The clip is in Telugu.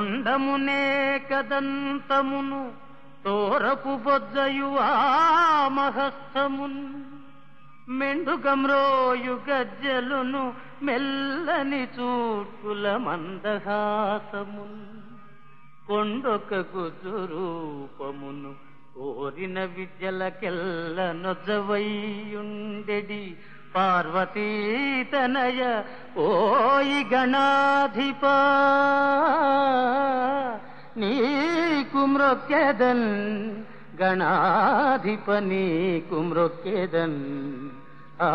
తొండమునే కదంతమును తోరపు బొజ్జయు మహస్తమున్ మెండుగమ్రోయు గజ్జలును మెల్లని చూట్కుల మందహాసమున్. కొండొక గుజురూపమును కోరిన విద్యలకెల్ల నొజవయ్యుండెడి పార్వతీతనయ ఓయి గణాధిపా. ಕುಮ್ರೊಕ್ಕೆದನ್ ಗಣಾಧಿಪನಿ ಕುಮ್ರೊಕ್ಕೆದನ್ ಆ